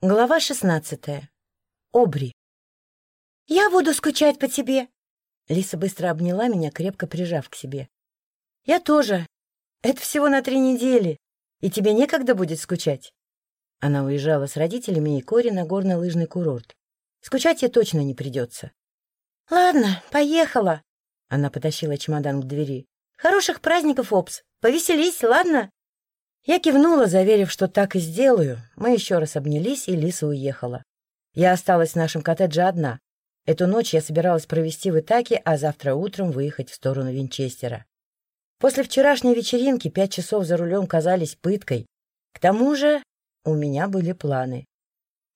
Глава шестнадцатая. Обри. «Я буду скучать по тебе!» Лиса быстро обняла меня, крепко прижав к себе. «Я тоже. Это всего на три недели. И тебе некогда будет скучать?» Она уезжала с родителями и Кори на горно-лыжный курорт. Скучать ей точно не придется. «Ладно, поехала!» Она потащила чемодан к двери. «Хороших праздников, Опс! Повеселись, ладно?» Я кивнула, заверив, что так и сделаю. Мы еще раз обнялись, и Лиса уехала. Я осталась в нашем коттедже одна. Эту ночь я собиралась провести в Итаке, а завтра утром выехать в сторону Винчестера. После вчерашней вечеринки пять часов за рулем казались пыткой. К тому же у меня были планы.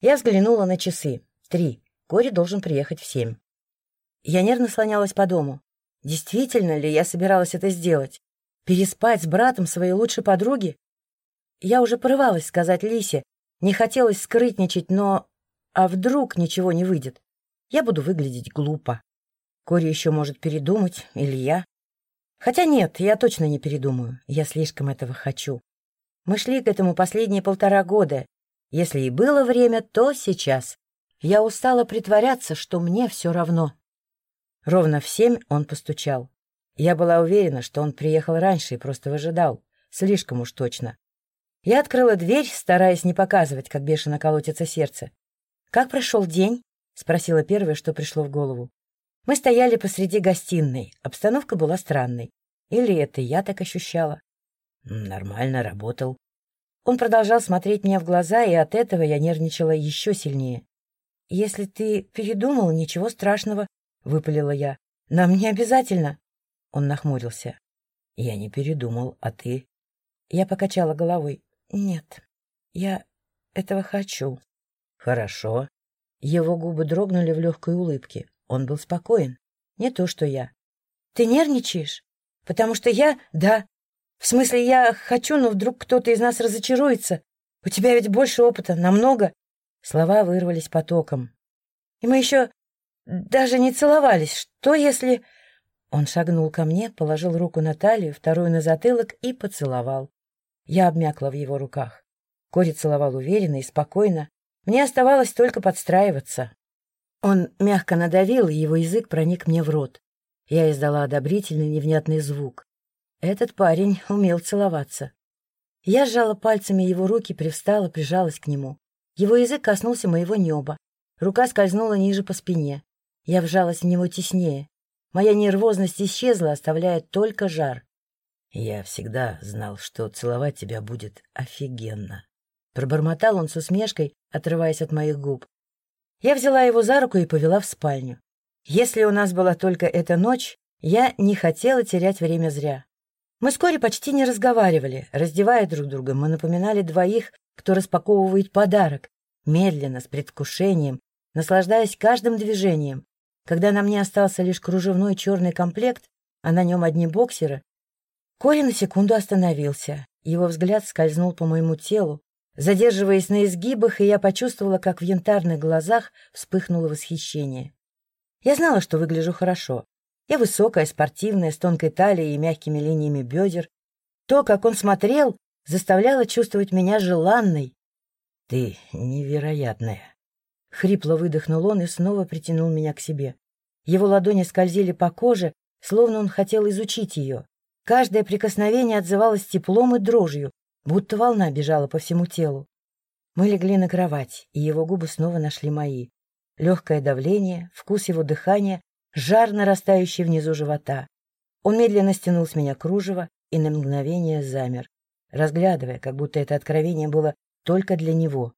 Я взглянула на часы. Три. Кори должен приехать в семь. Я нервно слонялась по дому. Действительно ли я собиралась это сделать? Переспать с братом своей лучшей подруги? Я уже порывалась сказать Лисе, не хотелось скрытничать, но... А вдруг ничего не выйдет? Я буду выглядеть глупо. Кори еще может передумать, или я. Хотя нет, я точно не передумаю. Я слишком этого хочу. Мы шли к этому последние полтора года. Если и было время, то сейчас. Я устала притворяться, что мне все равно. Ровно в семь он постучал. Я была уверена, что он приехал раньше и просто выжидал. Слишком уж точно. Я открыла дверь, стараясь не показывать, как бешено колотится сердце. «Как прошел день?» — спросила первое, что пришло в голову. Мы стояли посреди гостиной. Обстановка была странной. Или это я так ощущала? Нормально работал. Он продолжал смотреть мне в глаза, и от этого я нервничала еще сильнее. «Если ты передумал, ничего страшного», — выпалила я. «Нам не обязательно». Он нахмурился. «Я не передумал, а ты?» Я покачала головой. Нет, я этого хочу. Хорошо. Его губы дрогнули в легкой улыбке. Он был спокоен. Не то, что я. Ты нервничаешь? Потому что я... Да. В смысле, я хочу, но вдруг кто-то из нас разочаруется. У тебя ведь больше опыта, намного. Слова вырвались потоком. И мы еще даже не целовались. Что если... Он шагнул ко мне, положил руку на талию, вторую на затылок и поцеловал. Я обмякла в его руках. Кори целовал уверенно и спокойно. Мне оставалось только подстраиваться. Он мягко надавил, и его язык проник мне в рот. Я издала одобрительный невнятный звук. Этот парень умел целоваться. Я сжала пальцами его руки, привстала, прижалась к нему. Его язык коснулся моего неба. Рука скользнула ниже по спине. Я вжалась в него теснее. Моя нервозность исчезла, оставляя только жар. Я всегда знал, что целовать тебя будет офигенно. Пробормотал он с усмешкой, отрываясь от моих губ. Я взяла его за руку и повела в спальню. Если у нас была только эта ночь, я не хотела терять время зря. Мы вскоре почти не разговаривали. Раздевая друг друга, мы напоминали двоих, кто распаковывает подарок, медленно, с предвкушением, наслаждаясь каждым движением. Когда на мне остался лишь кружевной черный комплект, а на нем одни боксеры, Кори на секунду остановился. Его взгляд скользнул по моему телу, задерживаясь на изгибах, и я почувствовала, как в янтарных глазах вспыхнуло восхищение. Я знала, что выгляжу хорошо. Я высокая, спортивная, с тонкой талией и мягкими линиями бедер. То, как он смотрел, заставляло чувствовать меня желанной. — Ты невероятная! — хрипло выдохнул он и снова притянул меня к себе. Его ладони скользили по коже, словно он хотел изучить ее. Каждое прикосновение отзывалось теплом и дрожью, будто волна бежала по всему телу. Мы легли на кровать, и его губы снова нашли мои. Легкое давление, вкус его дыхания, жар, нарастающий внизу живота. Он медленно стянул с меня кружево и на мгновение замер, разглядывая, как будто это откровение было только для него.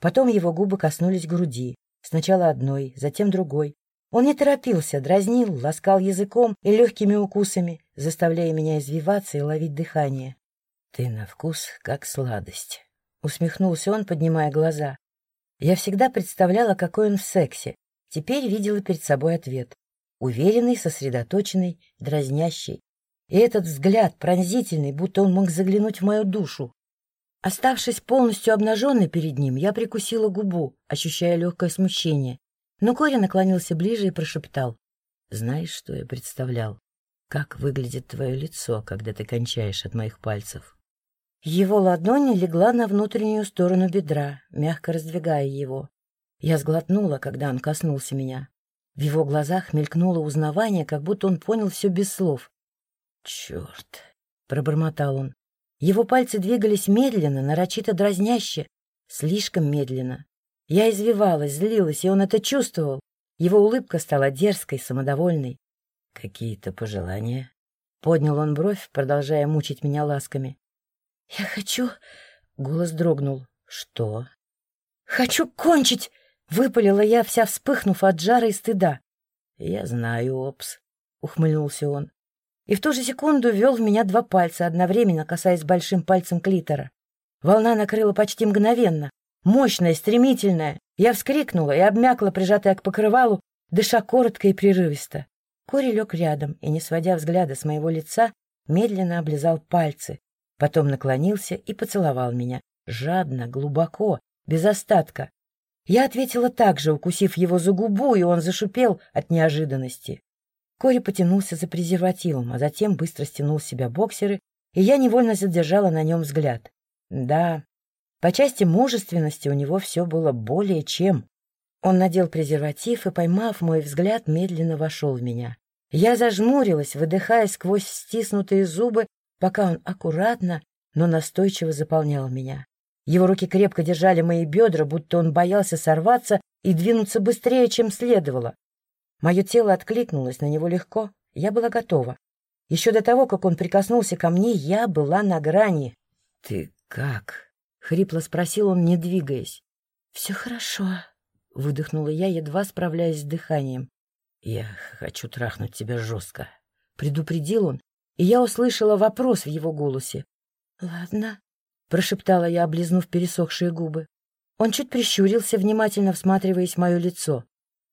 Потом его губы коснулись груди, сначала одной, затем другой, он не торопился, дразнил, ласкал языком и легкими укусами, заставляя меня извиваться и ловить дыхание. — Ты на вкус как сладость, — усмехнулся он, поднимая глаза. Я всегда представляла, какой он в сексе. Теперь видела перед собой ответ. Уверенный, сосредоточенный, дразнящий. И этот взгляд пронзительный, будто он мог заглянуть в мою душу. Оставшись полностью обнаженной перед ним, я прикусила губу, ощущая легкое смущение. Но Кори наклонился ближе и прошептал. — Знаешь, что я представлял? Как выглядит твое лицо, когда ты кончаешь от моих пальцев? Его ладонь легла на внутреннюю сторону бедра, мягко раздвигая его. Я сглотнула, когда он коснулся меня. В его глазах мелькнуло узнавание, как будто он понял все без слов. «Черт!» — пробормотал он. Его пальцы двигались медленно, нарочито дразняще, слишком медленно. Я извивалась, злилась, и он это чувствовал. Его улыбка стала дерзкой, самодовольной. «Какие-то пожелания?» Поднял он бровь, продолжая мучить меня ласками. «Я хочу...» — голос дрогнул. «Что?» «Хочу кончить!» — выпалила я, вся вспыхнув от жара и стыда. «Я знаю, Опс», — ухмыльнулся он. И в ту же секунду ввел в меня два пальца, одновременно касаясь большим пальцем клитора. Волна накрыла почти мгновенно. Мощная, стремительная. Я вскрикнула и обмякла, прижатая к покрывалу, дыша коротко и прерывисто. Кори лег рядом и, не сводя взгляда с моего лица, медленно облизал пальцы, потом наклонился и поцеловал меня, жадно, глубоко, без остатка. Я ответила так же, укусив его за губу, и он зашипел от неожиданности. Кори потянулся за презервативом, а затем быстро стянул с себя боксеры, и я невольно задержала на нем взгляд. Да, по части мужественности у него все было более чем. Он надел презерватив и, поймав мой взгляд, медленно вошел в меня. Я зажмурилась, выдыхая сквозь стиснутые зубы, пока он аккуратно, но настойчиво заполнял меня. Его руки крепко держали мои бедра, будто он боялся сорваться и двинуться быстрее, чем следовало. Мое тело откликнулось на него легко, я была готова. Еще до того, как он прикоснулся ко мне, я была на грани. — Ты как? — хрипло спросил он, не двигаясь. — Все хорошо, Выдохнула я, едва справляясь с дыханием. «Я хочу трахнуть тебя жестко», — предупредил он, и я услышала вопрос в его голосе. «Ладно», — прошептала я, облизнув пересохшие губы. Он чуть прищурился, внимательно всматриваясь в мое лицо.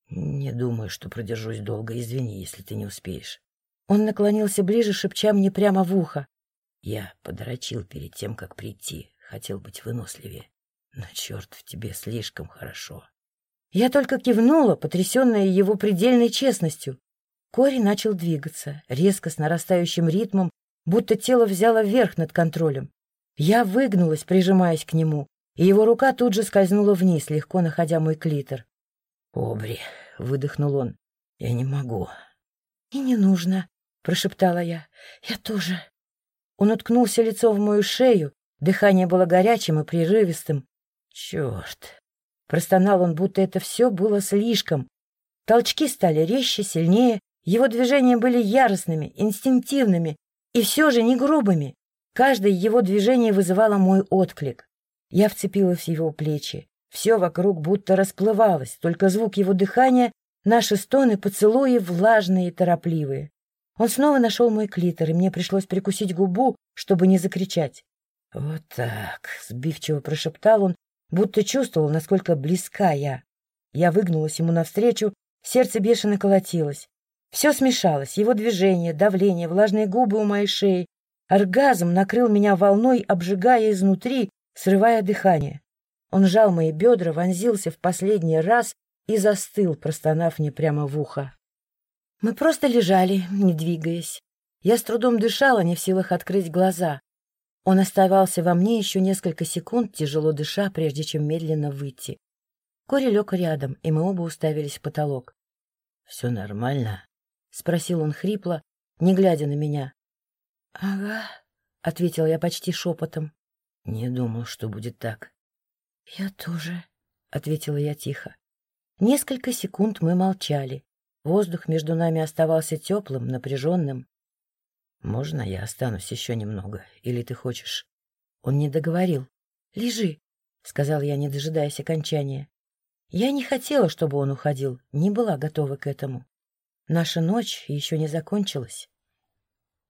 «Не думаю, что продержусь долго. Извини, если ты не успеешь». Он наклонился ближе, шепча мне прямо в ухо. Я подрочил перед тем, как прийти. Хотел быть выносливее. Но, черт, в тебе слишком хорошо. Я только кивнула, потрясенная его предельной честностью. Кори начал двигаться, резко, с нарастающим ритмом, будто тело взяло верх над контролем. Я выгнулась, прижимаясь к нему, и его рука тут же скользнула вниз, легко находя мой клитор. «Обри», — выдохнул он, — «я не могу». «И не нужно», — прошептала я. «Я тоже». Он уткнулся лицом в мою шею, дыхание было горячим и прерывистым. «Черт!» Простонал он, будто это все было слишком. Толчки стали резче, сильнее, его движения были яростными, инстинктивными и все же не грубыми. Каждое его движение вызывало мой отклик. Я вцепилась в его плечи. Все вокруг будто расплывалось, только звук его дыхания, наши стоны, поцелуи влажные и торопливые. Он снова нашел мой клитор, и мне пришлось прикусить губу, чтобы не закричать. — Вот так, — сбивчиво прошептал он, будто чувствовал, насколько близка я. Я выгнулась ему навстречу, сердце бешено колотилось. Все смешалось, его движение, давление, влажные губы у моей шеи. Оргазм накрыл меня волной, обжигая изнутри, срывая дыхание. Он сжал мои бедра, вонзился в последний раз и застыл, простонав мне прямо в ухо. Мы просто лежали, не двигаясь. Я с трудом дышала, не в силах открыть глаза. Он оставался во мне еще несколько секунд, тяжело дыша, прежде чем медленно выйти. Кори лег рядом, и мы оба уставились в потолок. — Все нормально? — спросил он хрипло, не глядя на меня. — Ага, — ответил я почти шепотом. — Не думал, что будет так. — Я тоже, — ответила я тихо. Несколько секунд мы молчали. Воздух между нами оставался теплым, напряженным. «Можно я останусь еще немного? Или ты хочешь?» Он не договорил. «Лежи», — сказал я, не дожидаясь окончания. Я не хотела, чтобы он уходил, не была готова к этому. Наша ночь еще не закончилась.